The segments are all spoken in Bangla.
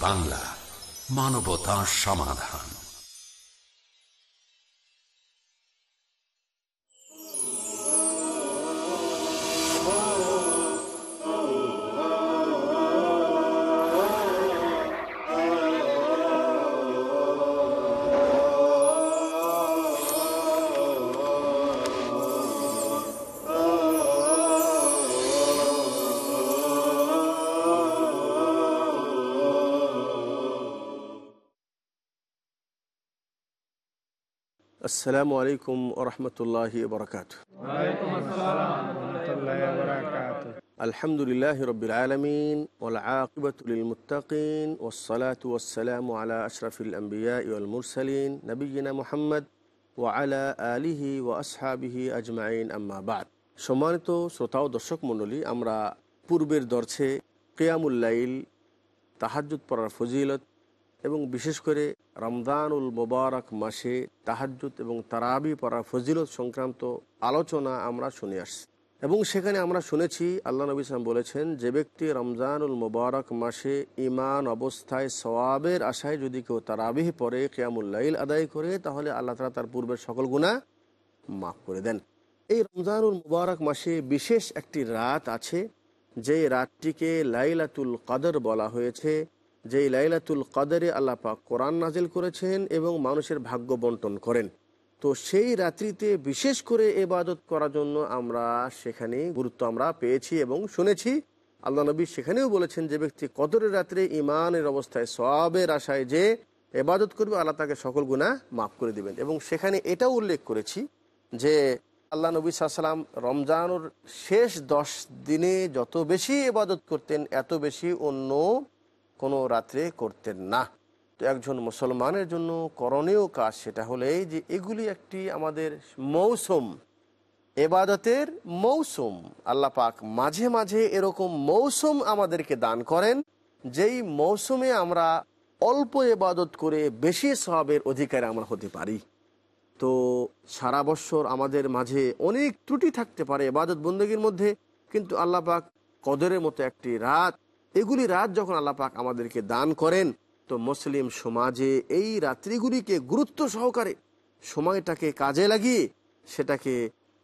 বাংলা মানবতা সমাধান। আসসালামু আলাইকুম ওরহমতুল্লাহ বরকাত আলহামদুলিল্লাহ রবিল আলমিন ওলাকিবতুল মুতাকিন ওসলাত ওসালাম আলা আশরফুল আম্বিয়া ইউল মুরসালিন নবীনা মোহাম্মদ ও আলা আলিহি ও আসহাবিহি আজমাইন আম্মাবাদ সম্মানিত শ্রোতা ও দর্শক মণ্ডলী আমরা পূর্বের দর্শে কেয়ামুল্লাইল তাহাজুদ পড়ার ফজিলত এবং বিশেষ করে রমদানুল মোবারক মাসে তাহাজুদ এবং তারাবি পড়ার ফজিলত সংক্রান্ত আলোচনা আমরা শুনে আসছি। এবং সেখানে আমরা শুনেছি আল্লাহ নবী সালাম বলেছেন, যে ব্যক্তি রমজানুল মোবারক মাসে ইমান অবস্থায় সওয়াবের আশায় যদি কেউ তারাবিহ পড়ে কেয়ামুল্লাইল আদায় করে, তাহলে আল্লাহ তালা তার পূর্বের সকল গুণা মাফ করে দেন। এই রমজানুল মুবারক মাসে বিশেষ একটি রাত আছে যে রাতটিকে লাইলাতুল কাদর বলা হয়েছে। যেই লাইলাতুল কদরে আল্লাহ পাক কোরআন নাজিল করেছেন এবং মানুষের ভাগ্য বন্টন করেন। তো সেই রাত্রিতে বিশেষ করে এবাদত করার জন্য আমরা সেখানে গুরুত্ব আমরা পেয়েছি এবং শুনেছি। আল্লাহ নবী সেখানেও বলেছেন যে ব্যক্তি কদরের রাত্রে ইমানের অবস্থায় সবের আশায় যে এবাদত করবে, আল্লাহ তাকে সকল গুণা মাফ করে দিবেন। এবং সেখানে এটাও উল্লেখ করেছি যে আল্লাহ নবী সাল্লাম রমজানুর শেষ দশ দিনে যত বেশি এবাদত করতেন, এত বেশি অন্য কোনো রাত্রে করতেন না। তো একজন মুসলমানের জন্য করণীয় কাজ সেটা হলেই যে এগুলি একটি আমাদের মৌসুম, এবাদতের মৌসুম। আল্লাহ পাক মাঝে মাঝে এরকম মৌসুম আমাদেরকে দান করেন, যেই মৌসুমে আমরা অল্প এবাদত করে বেশি স্বভাবের অধিকারে আমরা হতে পারি। তো সারা বৎসর আমাদের মাঝে অনেক ত্রুটি থাকতে পারে এবাদত বন্দীগীর মধ্যে, কিন্তু আল্লাহ পাক কদরের মতো একটি রাত এগুলি রাত যখন আল্লাহ পাক আমাদেরকে দান করেন, তো মুসলিম সমাজে এই রাত্রিগুলিকে গুরুত্ব সহকারে সময়টাকে কাজে লাগিয়ে সেটাকে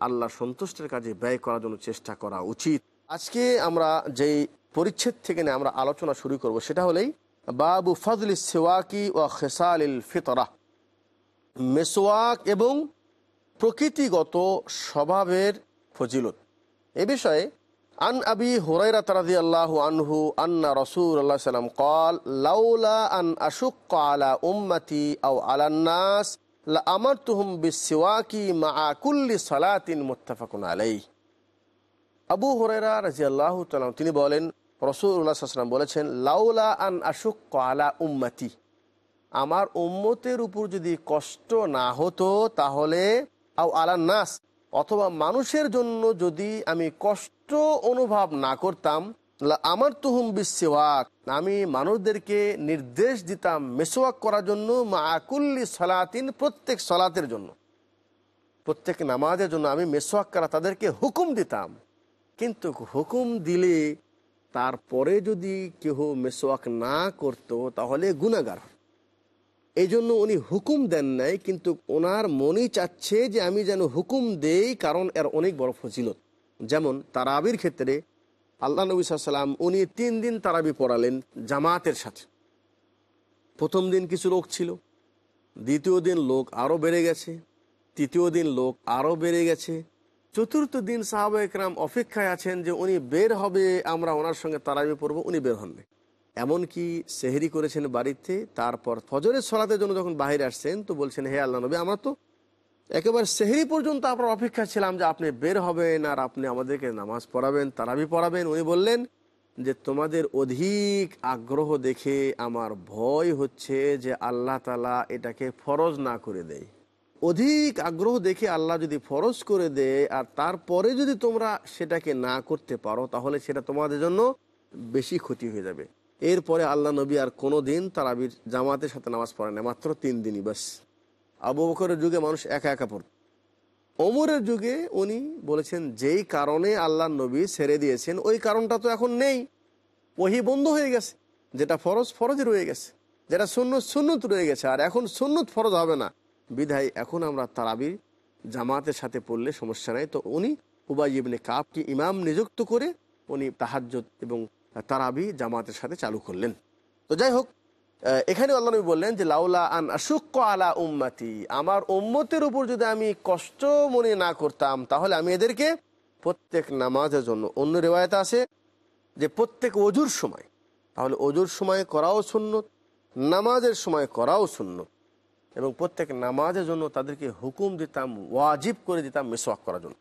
আল্লাহ সন্তুষ্টের কাজে ব্যয় করার জন্য চেষ্টা করা উচিত। আজকে আমরা যেই পরিচ্ছেদ থেকে নিয়ে আমরা আলোচনা শুরু করব সেটা হলেই বাবু ফজল সেওয়াকি ও খেসাল ফিতরা। মেসোয়াক এবং প্রকৃতিগত স্বভাবের ফজিলত। এ বিষয়ে আন আবি হুরাইরা তারাদি আল্লাহ আনহু আন্না রসুল আল্লাহ সাল্লাম কল লাউলা আন আশুক আলা উম্মতি আলান্নাস আমার তুহুম বিসিওয়াকি মা কুল্লি সালাতিন মুত্তাফাকুন আলাই আবু হুরাইরা রাজি আল্লাহ তিনি বলেন রসুল্লাহ সাল্লাম বলেছেন লাউলা আন আশুক আলা উম্মতি আমার উম্মতের উপর যদি কষ্ট না হতো, তাহলে আও আলা নাস অথবা মানুষের জন্য যদি আমি কষ্ট অনুভব না করতাম আমার তুহুম বিশ্বক আমি মানুষদেরকে নির্দেশ দিতাম মেসোয়াক করার জন্য মা আকুল্লি সলাতিন, প্রত্যেক সলাতের জন্য। প্রত্যেক নামাজের জন্য আমি মেসোয়াক করা তাদেরকে হুকুম দিতাম। কিন্তু হুকুম দিলে তারপরে যদি কেহ মেসোয়াক না করত, তাহলে গুণাগার এই জন্য উনি হুকুম দেন নাই, কিন্তু ওনার মনই চাচ্ছে যে আমি যেন হুকুম দেই, কারণ এর অনেক বড় ফজিলত। যেমন তারাবির ক্ষেত্রে আল্লাহ নবী সাল্লাম উনি তিন দিন তারাবি পড়ালেন জামাতের সাথে। প্রথম দিন কিছু লোক ছিল, দ্বিতীয় দিন লোক আরও বেড়ে গেছে, তৃতীয় দিন লোক আরও বেড়ে গেছে। চতুর্থ দিন সাহাবা একরাম অপেক্ষায় আছেন যে উনি বের হবে, আমরা ওনার সঙ্গে তারাবি পড়ব, উনি বের হননি এমনকি সেহেরি করেছেন বাড়িতে, তারপর ফজরের সলাতের জন্য যখন বাহিরে আসছেন, তো বলছেন, হে আল্লাহ নবী, আমরা তো একেবারে সেহেরি পর্যন্ত আপনার অপেক্ষা ছিলাম যে আপনি বের হবেন আর আপনি আমাদেরকে নামাজ পড়াবেন, তারাবি পড়াবেন। উনি বললেন যে, তোমাদের অধিক আগ্রহ দেখে আমার ভয় হচ্ছে যে আল্লাহ তালা এটাকে ফরজ না করে দেয়। অধিক আগ্রহ দেখে আল্লাহ যদি ফরজ করে দেয় আর তারপরে যদি তোমরা সেটাকে না করতে পারো, তাহলে সেটা তোমাদের জন্য বেশি ক্ষতি হয়ে যাবে। এরপরে আল্লাহ নবী আর কোনো দিন তারাবির জামাতের সাথে নামাজ পড়ে না মাত্র তিন দিনই বাস আবু বকরের যুগে মানুষ একা একা পড়ত। ওমরের যুগে উনি বলেছেন, যেই কারণে আল্লাহ নবী ছেড়ে দিয়েছেন, ওই কারণটা তো এখন নেই। ওহি বন্ধ হয়ে গেছে, যেটা ফরজ ফরজে রয়ে গেছে। যেটা সুন্নত সুন্নত রয়ে গেছে, আর এখন সুন্নত ফরজ হবে না। বিধায় এখন আমরা তারাবির জামাতের সাথে পড়লে সমস্যা নাই। তো উনি উবাই ইবনে কাবকে ইমাম নিযুক্ত করে উনি তাহাজ্জত এবং তারাবি জামাতের সাথে চালু করলেন। তো যাই হোক এখানে আল্লাহ নবী বললেন যে, লাউলা আন আশুক্ক আলা উম্মাতি, আমার উম্মতের উপর যদি আমি কষ্ট মনে না করতাম, তাহলে আমি এদেরকে প্রত্যেক নামাজের জন্য, অন্য রেওয়ায়ত আছে যে, প্রত্যেক অজুর সময়, তাহলে অজুর সময় করাও সুন্নত, নামাজের সময় করাও সুন্নত, এবং প্রত্যেক নামাজের জন্য তাদেরকে হুকুম দিতাম, ওয়াজিব করে দিতাম, মেসওয়াক করার জন্য।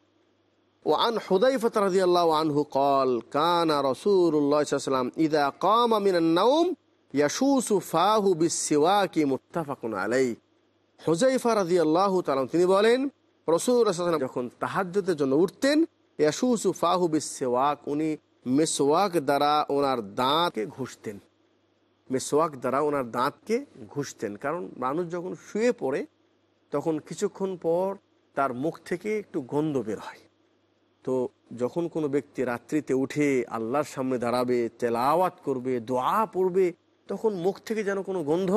وعن حذيفة رضي الله عنه قال كان رسول الله صلى الله عليه وسلم إذا قام من النوم يشوس فاه بالسواك متفق عليه হুজাইফা রাজি আল্লাহ তালাম তিনি বলেন রসুল রাসূল যখন তাহাজ্জুদের জন্য উঠতেন ইয়াসুসু ফাহু বিসওয়াক উনি মেসওয়াক দ্বারা ওনার দাঁতকে ঘুষতেন মেসওয়াক দ্বারা ওনার দাঁতকে ঘুষতেন কারণ মানুষ যখন শুয়ে পড়ে তখন কিছুক্ষণ পর তার মুখ থেকে একটু গন্ধ বের হয় তো যখন কোনো ব্যক্তি রাত্রিতে উঠে আল্লাহর সামনে দাঁড়াবে, তেলাওয়াত করবে, দোয়া পড়বে, তখন মুখ থেকে যেন কোনো গন্ধ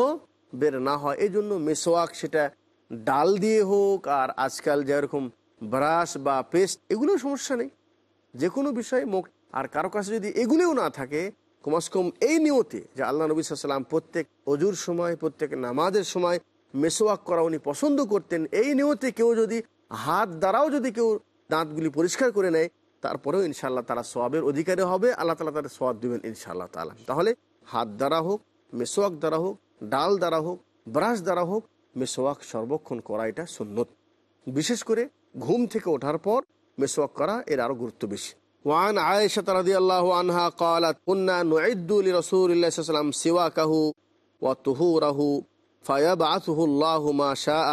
বের না হয়। এই জন্য মেসোয়াক সেটা ডাল দিয়ে হোক আর আজকাল যেরকম ব্রাশ বা পেস্ট, এগুলো সমস্যা নেই। যে কোনো বিষয়ে মুখ, আর কারও কাছে যদি এগুলোও না থাকে কমাস কম এই নিয়তে যে আল্লাহ নবী সাল্লাম প্রত্যেক অজুর সময়, প্রত্যেক নামাজের সময় মেসোয়াক করা উনি পছন্দ করতেন, এই নিয়তে কেউ যদি হাত দ্বারাও যদি কেউ দাঁতগুলি পরিষ্কার করে নেয় তারপরেও ইনশাল্লাহ তারা সোয়াবের অধিকারী হবে আল্লাহ তালা তাদের সোয়াব দেবেন ইনশাআল্লাহ তালা তাহলে হাত দ্বারা হোক মেসোয়াক দ্বারা হোক ডাল দ্বারা হোক ব্রাশ দ্বারা হোক মেসোয়াক সর্বক্ষণ করা এটা সুন্নত বিশেষ করে ঘুম থেকে ওঠার পর মেসোয়াক করা এর আরো গুরুত্ব বেশি وعن عائشة رضي الله عنها قالت كنا نعد لرسول الله صلى الله عليه وسلم سواكه وطهوره فيبعثه الله ما شاء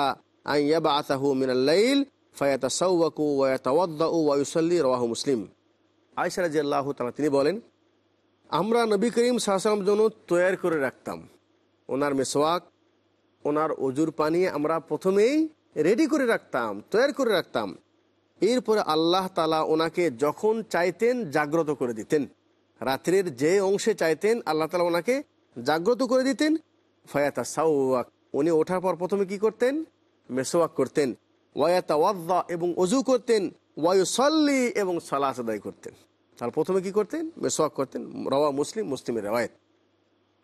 أن يبعثه من الليل ও ওয়াইসল্লি রওয়াহ মুসলিম। আয়সারাজি আল্লাহ তালা তিনি বলেন, আমরা নবী করিম সাহসালাম জন্য তৈরি করে রাখতাম। ওনার মেসোয়াক ওনার অজুর পানি আমরা প্রথমেই রেডি করে রাখতাম তৈরি করে রাখতাম। এরপরে আল্লাহ তালা ওনাকে যখন চাইতেন জাগ্রত করে দিতেন। রাত্রের যে অংশে চাইতেন, আল্লাহ তালা ওনাকে জাগ্রত করে দিতেন। ফায়াতা সাউওয়াক উনি ওঠার পর প্রথমে কি করতেন? মেসোয়াক করতেন। ওয়ায়াতা ওয়াদ্দা এবং অজু করতেন, ওয়ায়ুসল্লি এবং সালাস আদায় করতেন। তার প্রথমে কি করতেন? মেসওয়াক করতেন রওয়া মুসলিম, মুসলিমের রেওয়ায়ত।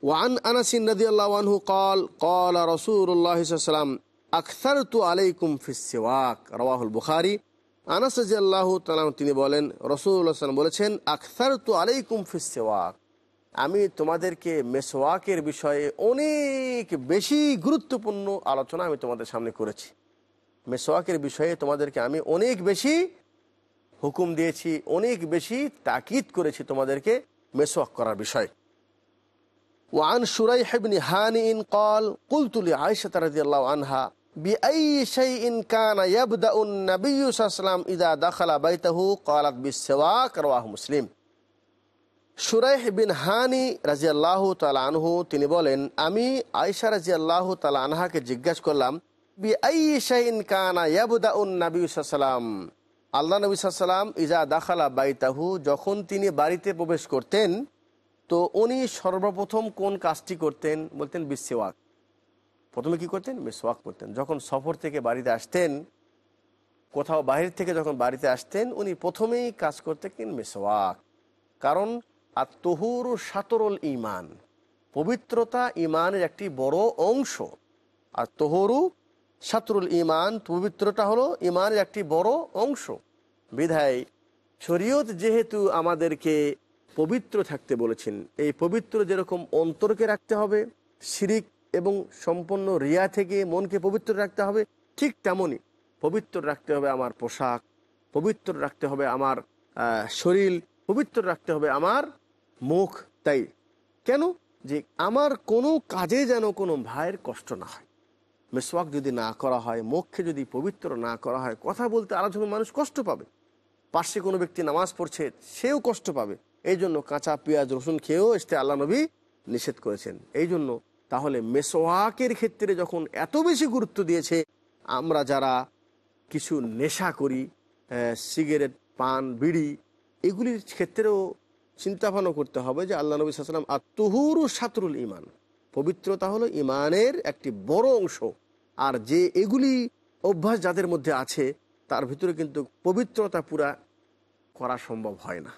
ওয়ান আনাসিন নদী আল্লাহু কল কল রসুল্লাহাম আখতার তু আলাইকুম ফিসেওয়াক রওয়াহুল বুখারি। আনাস আল্লাহ তালাম তিনি বলেন রসুল্লাহ বলেছেন আখতার তু আলাইকুম ফিসেওয়াক আমি তোমাদেরকে মেসওয়াকের বিষয়ে অনেক বেশি গুরুত্বপূর্ণ আলোচনা আমি তোমাদের সামনে করেছি। মেসওয়াকের বিষয়ে তোমাদেরকে আমি অনেক বেশি হুকুম দিয়েছি অনেক বেশি তাকিদ করেছি তোমাদেরকে মেসওয়াক করার বিষয় وعن شريح بن هانئ قال قلت لعائشة رضي الله عنها بأي شيء كان يبدأ النبي صلى الله عليه وسلم إذا دخل بيته قالت بالسواك رواه مسلم সুরাইহ বিন হানি রাজি আল্লাহ আনহু তিনি বলেন আমি আয়সা রাজি আল্লাহ আনহাকে জিজ্ঞাসা করলাম আল্লাহ নবী ইজা দাখালা বাইতাহু, যখন তিনি বাড়িতে প্রবেশ করতেন, তো উনি সর্বপ্রথম কোন কাজটি করতেন? বলতেন বিশ্বওয়াক প্রথমে কি করতেন? মিসওয়াক করতেন। যখন সফর থেকে বাড়িতে আসতেন, কোথাও বাহির থেকে যখন বাড়িতে আসতেন, উনি প্রথমেই কাজ করতেন মিসওয়াক কারণ আর তহুর সাতরল ইমান পবিত্রতা ইমানের একটি বড় অংশ। আর তহরু সাতরুল ইমান পবিত্রতা হলো ইমানের একটি বড় অংশ। বিধায় শরীয়ত যেহেতু আমাদেরকে পবিত্র থাকতে বলেছেন, এই পবিত্র যেরকম অন্তরকে রাখতে হবে, শিরিক এবং সম্পূর্ণ রিয়া থেকে মনকে পবিত্র রাখতে হবে, ঠিক তেমনই পবিত্র রাখতে হবে আমার পোশাক, পবিত্র রাখতে হবে আমার শরীর, পবিত্র রাখতে হবে আমার মুখ। তাই কেন? যে আমার কোনো কাজে যেন কোনো ভাইয়ের কষ্ট না হয়। মেসওয়াক যদি না করা হয়, মুখকে যদি পবিত্র না করা হয়, কথা বলতে আলোচনা মানুষ কষ্ট পাবে। পাশে কোনো ব্যক্তি নামাজ পড়ছে, সেও কষ্ট পাবে। এই জন্য কাঁচা পেঁয়াজ, রসুন খেয়েও এসতে আল্লাহ নবী নিষেধ করেছেন। এই জন্য তাহলে মেসোয়াকের ক্ষেত্রে যখন এত বেশি গুরুত্ব দিয়েছে, আমরা যারা কিছু নেশা করি সিগারেট, পান, বিড়ি, এগুলির ক্ষেত্রেও চিন্তা ভাবনা করতে হবে যে আল্লাহ নবী সাল্লাম আত্মহুরু সাতরুল ইমান পবিত্রতা হলো ইমানের একটি বড় অংশ আর যে এগুলি অভ্যাস যাদের মধ্যে আছে তার ভিতরে কিন্তু পবিত্রতা পুরা করা সম্ভব হয় না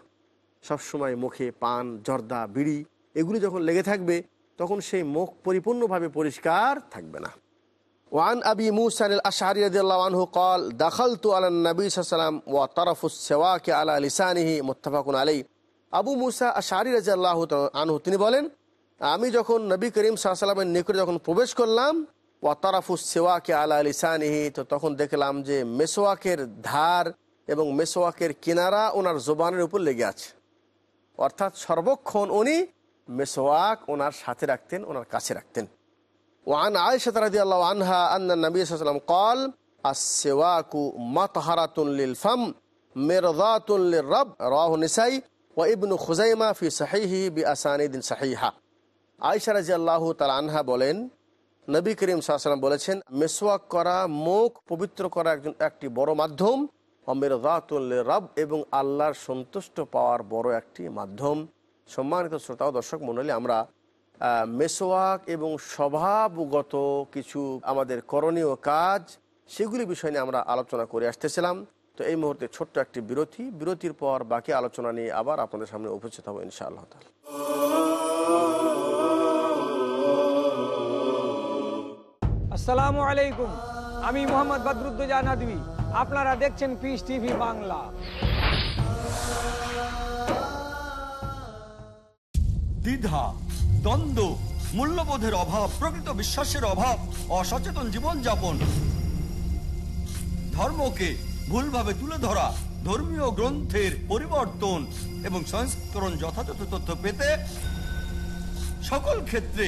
সবসময় মুখে পান জর্দা বিড়ি এগুলি যখন লেগে থাকবে তখন সেই মুখ পরিপূর্ণভাবে পরিষ্কার থাকবে না ওয়ান আবি মুসা আশারি রাদিয়াল্লাহু আনহু قال دخلت على النبي صلى الله عليه وسلم وطرف السواك على لسانه متفق عليه আবু মুসা আশারি রাদিয়াল্লাহু আনহু তিনি বলেন আমি যখন নবী করিম সাহসালামের নিকটে যখন প্রবেশ করলাম, ওয়াতারাফু সেওয়াকে আলা লিসানিহি, তো তখন দেখলাম যে মেসোয়াকের ধার এবং মেসোয়াকের কিনারা ওনার জোবানের উপর লেগে আছে। অর্থাৎ সর্বক্ষণ উনি মেসোয়াক ওনার সাথে রাখতেন, ওনার কাছে রাখতেন। ওয়ান আয়সাত রাজি আল্লাহ আনহা আন্না নবী সাল্লাম কল আসেওয়াকু মাতহারাতুল ফাম মেরদাতুল রব রাহ নিসাই ও ইবনু খুজাইমা ফি সাহিহি বি আসানিদিন সাহিহা আয়সা রাজি আল্লাহ তাল আনহা বলেন, নবী করিম সাহসালাম বলেছেন মেসোয়াক করা মুখ পবিত্র করা একজন একটি বড় মাধ্যম। অমের রব এবং আল্লাহর সন্তুষ্ট পাওয়ার বড় একটি মাধ্যম। সম্মানিত শ্রোতা ও দর্শক মণ্ডলী, আমরা মেসোয়াক এবং স্বভাবগত কিছু আমাদের করণীয় কাজ, সেগুলি বিষয় নিয়ে আমরা আলোচনা করে আসতেছিলাম। তো এই মুহূর্তে ছোট্ট একটি বিরতি। বিরতির পর বাকি আলোচনা নিয়ে আবার আপনাদের সামনে উপস্থিত হব ইনশাআল্লাহ তাআলা। আসসালামু আলাইকুম। আমি মোহাম্মদ বদরুদ্দোজা নদী আপনারা দেখছেন পিস টিভি বাংলা। দ্বিধা, দ্বন্দ্ব, মূল্যবোধের অভাব, প্রকৃত বিশ্বাসের অভাব, অসচেতন জীবনযাপন। ধর্মকে ভুলভাবে তুলে ধরা, ধর্মীয় গ্রন্থের পরিবর্তন এবং সংস্করণ যথাযথ তথ্য পেতে সকল ক্ষেত্রে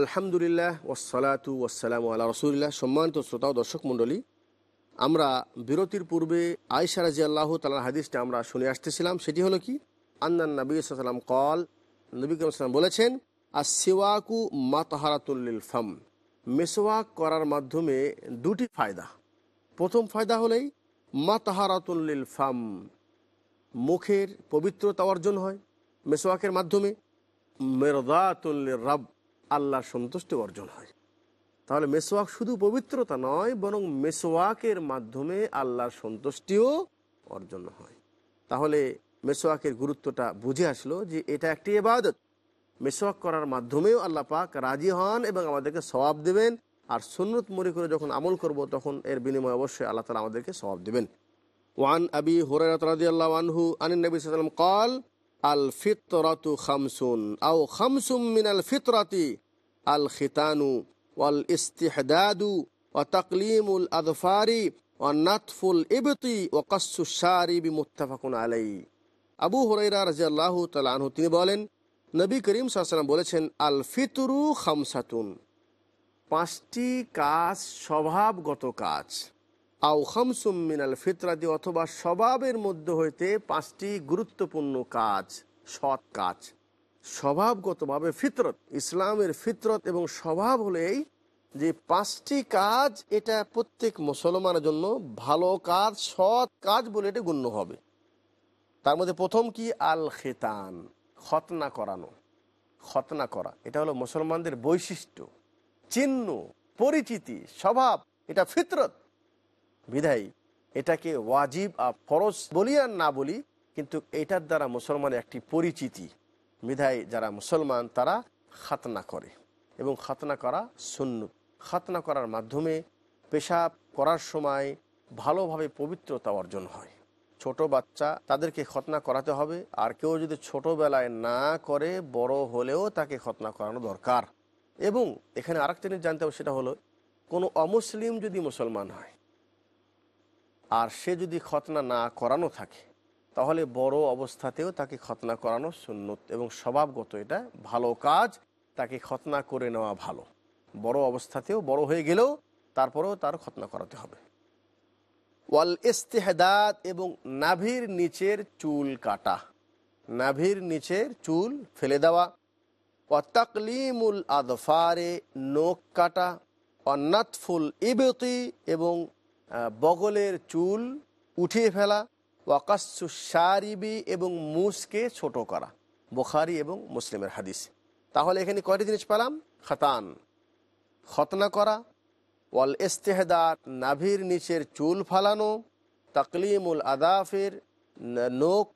আলহামদুলিল্লাহ ওসালাতু ওসালাম আল্লাহ রসুলিল্লাহ। সম্মানিত শ্রোতা ও দর্শক মণ্ডলী, আমরা বিরতির পূর্বে আয়সা রাজি আল্লাহ তালার হাদিসটা আমরা শুনে আসতেছিলাম। সেটি হলো কি? আন্নান নবী সাল্লাম কল নবী বলেছেন আর সিওয়াকু মাতাহারাতুল্লিল ফাম। মেসোয়াক করার মাধ্যমে দুটি ফায়দা। প্রথম ফায়দা হলেই মাতাহারাতুল্লিল ফাম, মুখের পবিত্রতা অর্জন হয়। মেসোয়াকের মাধ্যমে মেরদাতুল্লিল রব আল্লাহর সন্তুষ্টি অর্জন হয়। তাহলে মেসোয়াক শুধু পবিত্রতা নয়, বরং মেসোয়াকের মাধ্যমে আল্লাহর সন্তুষ্টিও অর্জন হয়। তাহলে মেসোয়াকের গুরুত্বটা বুঝে আসলো যে এটা একটি এবাদত মেসোয়াক করার মাধ্যমেও আল্লাহ পাক রাজি হন এবং আমাদেরকে স্বভাব দেবেন। আর সুন্নত মনে করে যখন আমল করব, তখন এর বিনিময়ে অবশ্যই আল্লাহ তালা আমাদেরকে স্বভাব দেবেন। ওয়ান আবি হরাতু আনিনবীলাম সাল্লাম কল, আল ফিতরাতু খামসুন, আও খামসুম মিন আল ফিতরাতি। আল খিতানু ওয়াল ইস্তিহাদু ও তকলিমুল আদফারি ও নাতফুল ইবতি ও কসুসারি বি মুত্তাফাকুন আলাই আবু হরাইরা রাজি আল্লাহ তালু তিনি বলেন, নবী করিম সাল্লাম বলেছেন আল ফিতরু খামসাতুন। পাঁচটি কাজ স্বভাবগত কাজ। আউ খামসুম মিনাল ফিতরাদি অথবা স্বভাবের মধ্যে হইতে পাঁচটি গুরুত্বপূর্ণ কাজ, সৎ কাজ। স্বভাবগতভাবে ফিতরত, ইসলামের ফিতরত এবং স্বভাব হলো এই যে পাঁচটি কাজ, এটা প্রত্যেক মুসলমানের জন্য ভালো কাজ, সৎ কাজ বলে এটা গণ্য হবে। তার মধ্যে প্রথম কি? আল খেতান খতনা করানো, খতনা করা। এটা হলো মুসলমানদের বৈশিষ্ট্য, চিহ্ন, পরিচিতি, স্বভাব, এটা ফিতরত। বিধায়ী এটাকে ওয়াজিব আর ফরজ বলি আর না বলি, কিন্তু এটার দ্বারা মুসলমানের একটি পরিচিতি। বিধায় যারা মুসলমান, তারা খাতনা করে এবং খাতনা করা শূন্য খাতনা করার মাধ্যমে পেশাব করার সময় ভালোভাবে পবিত্রতা অর্জন হয়। ছোট বাচ্চা তাদেরকে খতনা করাতে হবে। আর কেউ যদি ছোটবেলায় না করে, বড় হলেও তাকে খতনা করানো দরকার। এবং এখানে আরেকটা জিনিস জানতে হবে, সেটা হলো, কোনো অমুসলিম যদি মুসলমান হয়, আর সে যদি খতনা না করানো থাকে তাহলে বড় অবস্থাতেও তাকে খতনা করানো সুন্নত এবং স্বভাবগত এটা ভালো কাজ, তাকে খতনা করে নেওয়া ভালো। বড় অবস্থাতেও বড় হয়ে গেলেও তারপরেও তার খতনা করাতে হবে। ওয়াল ইস্তেহদাদ এবং নাভির নিচের চুল কাটা। নাভির নিচের চুল ফেলে দেওয়া। অতাকলিমুল আদফারে নোক কাটা। অন্নাতফুল ইবতি এবং বগলের চুল উঠিয়ে ফেলা। ওয়াকাসু সারিবি এবং মুসকে ছোট করা। বুখারি এবং মুসলিমের হাদিস। তাহলে এখানে কয়টি জিনিস পেলাম? খাতান, খতনা করা, ওয়াল ইস্তেহদাত নাভির নিচের চুল ফালানো, তাকলিমুল আদাফের নোক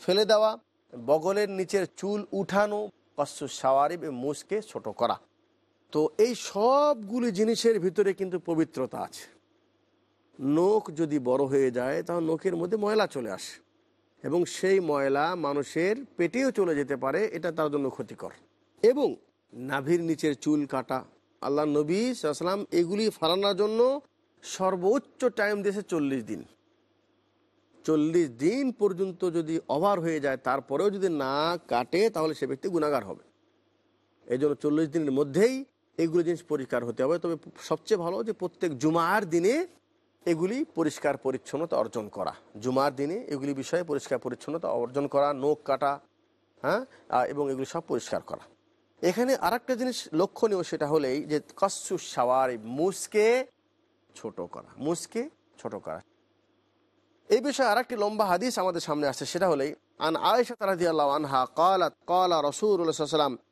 ফেলে দেওয়া, বগলের নিচের চুল উঠানো কস্সু সাওয়ারিব মুসকে ছোট করা। তো এই সবগুলি জিনিসের ভিতরে কিন্তু পবিত্রতা আছে। নোক যদি বড় হয়ে যায়, তাহলে নোকের মধ্যে ময়লা চলে আসে। এবং সেই ময়লা মানুষের পেটেও চলে যেতে পারে, এটা তার জন্য ক্ষতিকর। এবং নাভির নিচের চুল কাটা, আল্লাহ নবী সাল্লাম এগুলি ফালানোর জন্য সর্বোচ্চ টাইম দিয়েছে চল্লিশ দিন। চল্লিশ দিন পর্যন্ত যদি ওভার হয়ে যায়, তারপরেও যদি না কাটে, তাহলে সে ব্যক্তি গুণাগার হবে। এই জন্য চল্লিশ দিনের মধ্যেই এগুলো জিনিস পরিষ্কার হতে হবে। তবে সবচেয়ে ভালো যে প্রত্যেক জুমার দিনে এগুলি পরিষ্কার পরিচ্ছন্নতা অর্জন করা। জুমার দিনে এগুলি বিষয়ে পরিষ্কার পরিচ্ছন্নতা অর্জন করা, নোখ কাটা হ্যাঁ এবং এগুলি সব পরিষ্কার করা। এখানে আর জিনিস লক্ষণীয় সেটা হলেই যে কচ্ছু সাওয়ার মুসকে ছোট করা, মুসকে ছোট করা। এই বিষয়ে আর একটি লম্বা হাদিস আমাদের সামনে আসছে, সেটা হলেই, আন আয়েশা রাদিয়াল্লাহু আনহা কলা কলা রাসূলুল্লাহ সাল্লাল্লাহু আলাইহি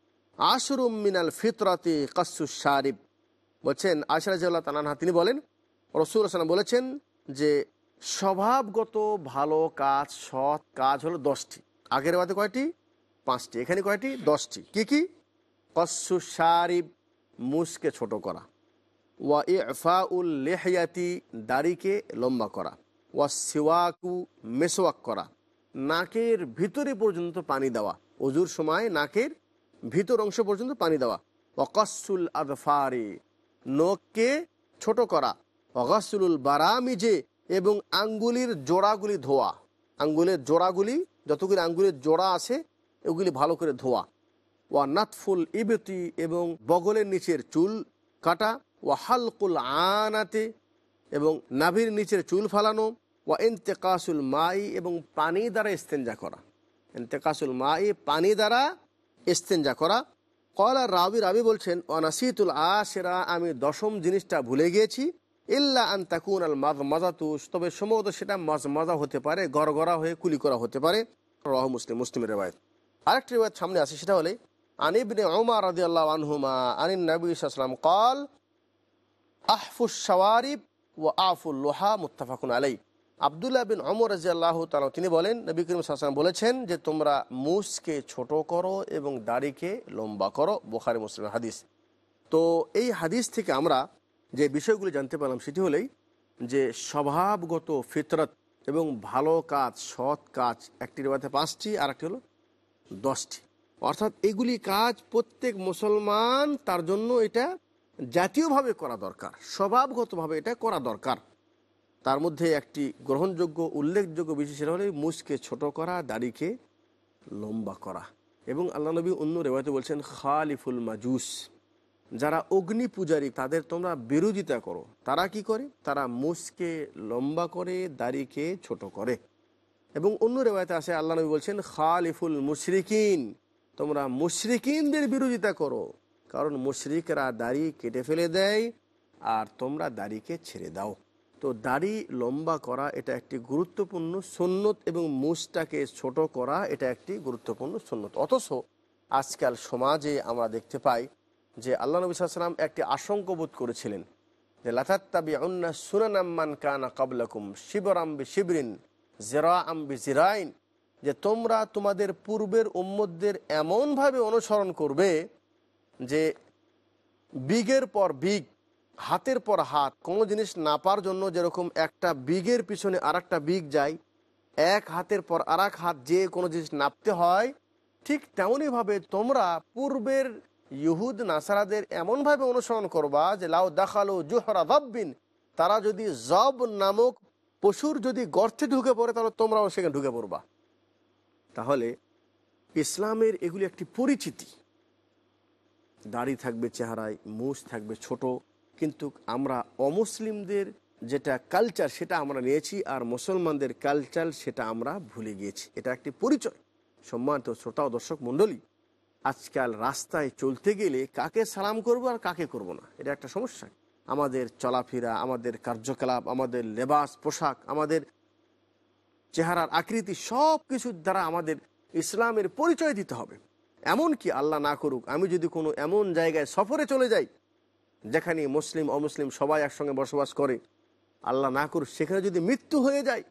আশরুম মিনাল ফিতরাতি কচ্ছু শারিব। বলছেন আয়সা রাজিউল্লাহ তালানহা তিনি বলেন রসুল সাল্লাম বলেছেন যে স্বভাবগত ভালো কাজ, সৎ কাজ হলো দশটি। আগের বাদে কয়টি? পাঁচটি। এখানে কয়টি? দশটি। কি কি? কস্সু সারিব মুসকে ছোট করা। ওয়া ইফা উল লেহিয়াতি, দাড়িকে লম্বা করা। ওয়া সিওয়াকু, মেসোয়াক করা। নাকের ভিতরে পর্যন্ত পানি দেওয়া। অজুর সময় নাকের ভিতর অংশ পর্যন্ত পানি দেওয়া। ওয়াকাসুল আদফারে, নখকে ছোট করা। অগাসুলুল বারামিজে এবং আঙ্গুলির জোড়াগুলি ধোয়া। আঙ্গুলের জোড়াগুলি, যতগুলি আঙ্গুলের জোড়া আছে, ওগুলি ভালো করে ধোয়া। ওয়া নাতফুল ইবতি এবং বগলের নিচের চুল কাটা। ওয়া হালকুল আনাতে এবং নাভির নিচের চুল ফালানো। ওয়া ইন্তেকাসুল মাই এবং পানি দ্বারা ইস্তেঞ্জা করা। ইন্তেকাসুল মাই, পানি দ্বারা ইস্তেঞ্জা করা। কলা রাবি রাবি বলছেন অনাসিতুল আশেরা, আমি দশম জিনিসটা ভুলে গিয়েছি। ইল্লা আন তাকুন আল মাজ মাজাতুস তবে সম্ভবত সেটা মাজ মাজা হতে পারে, গড়গড়া হয়ে কুলি করা হতে পারে। রহ মুসলিম, মুসলিমের রেবায়ত আরেকটি রেবায়ত সামনে আছে সেটা হলে আনিবনে ওমর রাদিয়াল্লাহু আনহুমা আনিন নবী সাল্লাল্লাহু কল, আহফুস শাওয়ারিব ও আফুল লোহা মুত্তাফাকুন আলাই আবদুল্লাহ বিন অমর রাজিয়াল্লাহ তালা তিনি বলেন, নবী করিম সাল্লাম বলেছেন যে, তোমরা মুসকে ছোট করো এবং দাড়িকে লম্বা করো। বোখারি মুসলিম হাদিস। তো এই হাদিস থেকে আমরা যে বিষয়গুলি জানতে পারলাম সেটি হলেই যে স্বভাবগত ফিতরত এবং ভালো কাজ, সৎ কাজ একটি রেবাতে পাঁচটি আর একটি হলো দশটি। অর্থাৎ এগুলি কাজ প্রত্যেক মুসলমান তার জন্য এটা জাতীয়ভাবে করা দরকার, স্বভাবগতভাবে এটা করা দরকার। তার মধ্যে একটি গ্রহণযোগ্য, উল্লেখযোগ্য বিষয় সেটা হলে মুসকে ছোট করা, দাড়িকে লম্বা করা। এবং আল্লাহ নবী অন্য রেওয়াতে বলছেন, খালিফুল মাজুস। যারা অগ্নি পূজারী, তাদের তোমরা বিরোধিতা করো। তারা কি করে? তারা মুসকে লম্বা করে, দাড়িকে ছোট করে। এবং অন্য রেওয়াতে আসে, আল্লাহ নবী বলছেন, খালিফুল মুশরিকিন। তোমরা মুশরিকিনদের বিরোধিতা করো। কারণ মুশরিকরা দাড়ি কেটে ফেলে দেয় আর তোমরা দাড়িকে ছেড়ে দাও। তো দাড়ি লম্বা করা, এটা একটি গুরুত্বপূর্ণ সুন্নত এবং মুসটাকে ছোট করা, এটা একটি গুরুত্বপূর্ণ সুন্নত। অথচ আজকাল সমাজে আমরা দেখতে পাই যে আল্লাহ নবী সাল্লাম একটি আশঙ্ক বোধ করেছিলেন যে লাথাত্তাবি অন্না সুনানাম্মান কানা কাবলাকুম শিবরাম বি শিবরিন জেরা আম্বি জিরাইন যে, তোমরা তোমাদের পূর্বের উম্মতদের এমনভাবে অনুসরণ করবে যে, বিগের পর বিগ, হাতের পর হাত, কোনো জিনিস নাপার জন্য যেরকম একটা বিগের পিছনে আর একটা বিগ যায়, এক হাতের পর আর হাত যে কোনো জিনিস নাপতে হয়, ঠিক তেমনইভাবে তোমরা পূর্বের ইহুদ, নাসারাদের এমনভাবে অনুসরণ করবা যে, লাউ দেখাল জোহরা দব্বিন তারা যদি জব নামক পশুর যদি গর্তে ঢুকে পড়ে, তাহলে তোমরাও সেখানে ঢুকে পড়বা। তাহলে ইসলামের এগুলি একটি পরিচিতি। দাড়ি থাকবে চেহারায় মুছ থাকবে ছোট, কিন্তু আমরা অমুসলিমদের যেটা কালচার সেটা আমরা নিয়েছি, আর মুসলমানদের কালচার সেটা আমরা ভুলে গিয়েছি। এটা একটি পরিচয়। সম্মানিত শ্রোতা ও দর্শক মণ্ডলী আজকাল রাস্তায় চলতে গেলে কাকে সালাম করব আর কাকে করব না? এটা একটা সমস্যা। আমাদের চলাফেরা, আমাদের কার্যকলাপ, আমাদের লেবাস, পোশাক, আমাদের চেহারার আকৃতি সব কিছুর দ্বারা আমাদের ইসলামের পরিচয় দিতে হবে। এমন কি আল্লাহ না করুক, আমি যদি কোনো এমন জায়গায় সফরে চলে যাই, যেখানে মুসলিম, অমুসলিম সবাই একসঙ্গে বসবাস করে, আল্লাহ না করুক, সেখানে যদি মৃত্যু হয়ে যায়,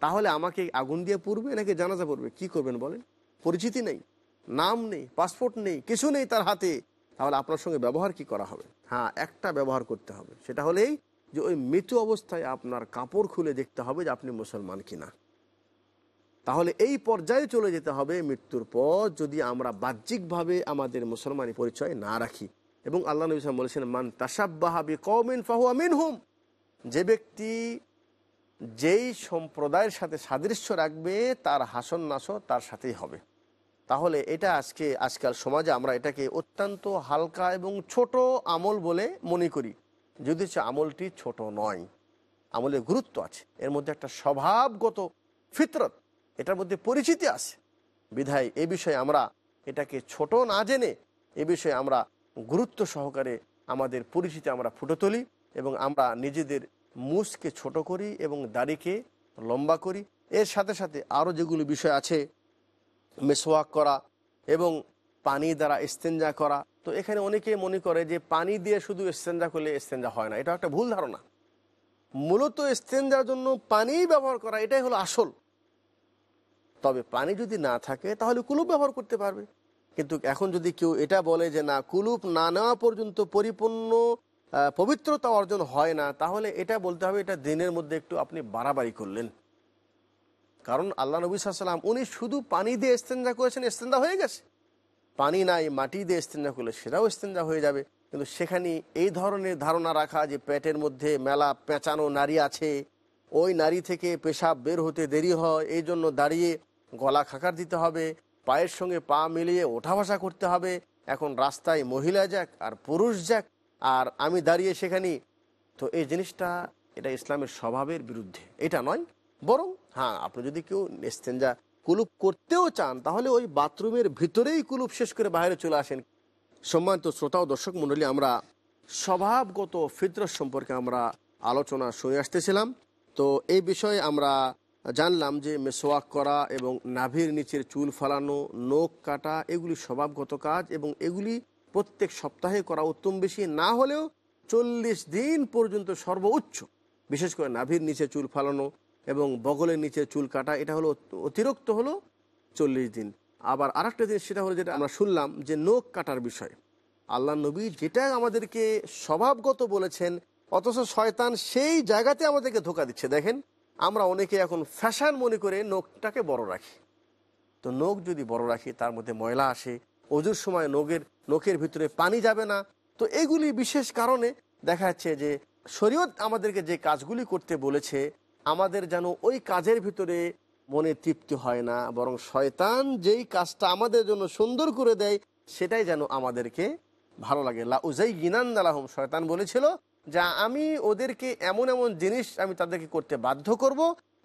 তাহলে আমাকে আগুন দিয়ে পড়বে নাকি জানাজা পড়বে? কি করবেন বলেন? পরিচিতি নেই। নাম নেই পাসপোর্ট নেই, কিছু নেই তার হাতে, তাহলে আপনার সঙ্গে ব্যবহার কি করা হবে? হ্যাঁ একটা ব্যবহার করতে হবে। সেটা হলেই যে ওই মৃত্যু অবস্থায় আপনার কাপড় খুলে দেখতে হবে যে আপনি মুসলমান কিনা। তাহলে এই পর্যায়ে চলে যেতে হবে মৃত্যুর পর যদি আমরা বাহ্যিকভাবে আমাদের মুসলমানি পরিচয় না রাখি। এবং আল্লাহ নবী সাল্লাম বলেছেন, মান তাসাব্বাহাবি কৌমিন ফাহু আমিন হুম যে ব্যক্তি যেই সম্প্রদায়ের সাথে সাদৃশ্য রাখবে, তার হাসন নাশ তার সাথেই হবে। তাহলে এটা আজকে, আজকাল সমাজে আমরা এটাকে অত্যন্ত হালকা এবং ছোট আমল বলে মনে করি। যদি আমলটি ছোট নয় আমলের গুরুত্ব আছে। এর মধ্যে একটা স্বভাবগত ফিতরত, এটার মধ্যে পরিচিতি আছে। বিধায় এ বিষয়ে আমরা এটাকে ছোট না জেনে, এ বিষয়ে আমরা গুরুত্ব সহকারে আমাদের পরিচিতি আমরা ফুটে তুলি এবং আমরা নিজেদের মুসকে ছোট করি এবং দাড়িকে লম্বা করি। এর সাথে সাথে আরও যেগুলো বিষয় আছে মেসোয়াক করা এবং পানি দ্বারা ইস্তেঞ্জা করা। তো এখানে অনেকে মনে করে যে পানি দিয়ে শুধু ইস্তেঞ্জা করলে ইস্তেঞ্জা হয় না, এটা একটা ভুল ধারণা। মূলত ইস্তেঞ্জার জন্য পানিই ব্যবহার করা, এটাই হলো আসল। তবে পানি যদি না থাকে, তাহলে কুলুপ ব্যবহার করতে পারবে। কিন্তু এখন যদি কেউ এটা বলে যে না, কুলুপ না নেওয়া পর্যন্ত পরিপূর্ণ পবিত্রতা অর্জন হয় না, তাহলে এটা বলতে হবে এটা দিনের মধ্যে একটু আপনি বাড়াবাড়ি করলেন। কারণ আল্লাহ নবী সাল্লাম উনি শুধু পানি দিয়ে ইস্তেঞ্জা করেছেন ইস্তেঞ্জা হয়ে গেছে। পানি নাই, মাটি দিয়ে ইস্তেঞ্জা করলে সেটাও ইস্তেঞ্জা হয়ে যাবে। কিন্তু সেখানে এই ধরনের ধারণা রাখা যে পেটের মধ্যে মেলা পেঁচানো নারী আছে, ওই নারী থেকে পেশাব বের হতে দেরি হয়, এই জন্য দাঁড়িয়ে গলা খাকার দিতে হবে, পায়ের সঙ্গে পা মিলিয়ে ওঠা বসা করতে হবে। এখন রাস্তায় মহিলা যাক আর পুরুষ যাক, আর আমি দাঁড়িয়ে সেখানে। তো এই জিনিসটা এটা ইসলামের স্বভাবের বিরুদ্ধে। এটা নয় বরং হ্যাঁ আপনি যদি কেউ ইস্তেঞ্জা কুলুপ করতেও চান, তাহলে ওই বাথরুমের ভিতরেই কুলুপ শেষ করে বাইরে চলে আসেন। সম্মানিত শ্রোতা ও দর্শক মণ্ডলী, আমরা স্বভাবগত ফিতরত সম্পর্কে আমরা আলোচনা শুনে আসতেছিলাম। তো এই বিষয়ে আমরা জানলাম যে মেসোয়াক করা এবং নাভির নিচের চুল ফালানো, নখ কাটা, এগুলি স্বভাবগত কাজ এবং এগুলি প্রত্যেক সপ্তাহে করা উত্তম বেশি, না হলেও চল্লিশ দিন পর্যন্ত সর্বোচ্চ। বিশেষ করে নাভির নিচে চুল ফালানো এবং বগলের নিচে চুল কাটা, এটা হলো অতিরিক্ত হলো চল্লিশ দিন। আবার আরেকটা জিনিস, সেটা হলো যেটা আমরা শুনলাম যে নখ কাটার বিষয়। আল্লাহ নবী যেটা আমাদেরকে স্বভাবগত বলেছেন, অথচ শয়তান সেই জায়গাতে আমাদেরকে ধোকা দিচ্ছে। দেখেন, আমরা অনেকে এখন ফ্যাশন মনে করে নখটাকে বড় রাখি। তো নখ যদি বড় রাখি, তার মধ্যে ময়লা আসে, অজুর সময় নখের নখের ভিতরে পানি যাবে না। তো এগুলি বিশেষ কারণে দেখা যাচ্ছে যে শরীয়ত আমাদেরকে যে কাজগুলি করতে বলেছে আমাদের যেন ওই কাজের ভিতরে মনে তৃপ্তি হয় না, বরং শয়তান যেই কাজটা আমাদের জন্য সুন্দর করে দেয়, সেটাই যেন আমাদেরকে ভালো লাগে। লাউজাই গিনান আলাহম শয়তান বলেছিল যা, আমি ওদেরকে এমন এমন জিনিস আমি তাদেরকে করতে বাধ্য করব,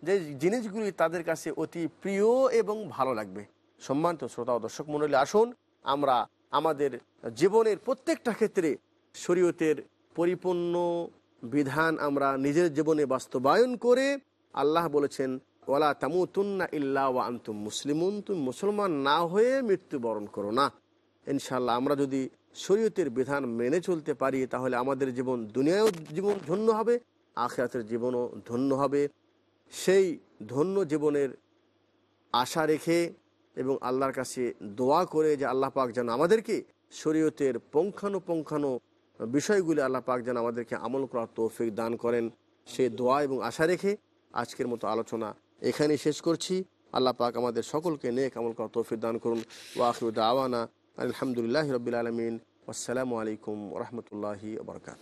যে জিনিসগুলি তাদের কাছে অতি প্রিয় এবং ভালো লাগবে। সম্মানিত শ্রোতা ও দর্শক মন্ডলী আসুন আমরা আমাদের জীবনের প্রত্যেকটা ক্ষেত্রে শরীয়তের পরিপূর্ণ বিধান আমরা নিজের জীবনে বাস্তবায়ন করে আল্লাহ বলেছেন ওলা তামুতুন্না ইল্লা ওয়া আন্তুম মুসলিমুন। তুমি মুসলমান না হয়ে মৃত্যুবরণ করো না। ইনশাল্লাহ আমরা যদি শরীয়তের বিধান মেনে চলতে পারি, তাহলে আমাদের জীবন দুনিয়াও জীবন ধন্য হবে, আখেরাতের জীবনও ধন্য হবে। সেই ধন্য জীবনের আশা রেখে এবং আল্লাহর কাছে দোয়া করে যে আল্লাহ পাক যেন আমাদেরকে শরীয়তের পঙ্খানুপঙ্খানু বিষয়গুলি আল্লাহ পাক যেন আমাদেরকে আমল করার তৌফিক দান করেন। সে দোয়া এবং আশা রেখে আজকের মতো আলোচনা এখানেই শেষ করছি। আল্লাহ পাক আমাদের সকলকে নেক আমল করার তৌফিক দান করুন। ওয়াখিরুদ্দ আওয়ানা আলহামদুলিল্লাহ রবিল আলমিন। আসসালামু আলাইকুম রহমতুল্লাহি বরকাত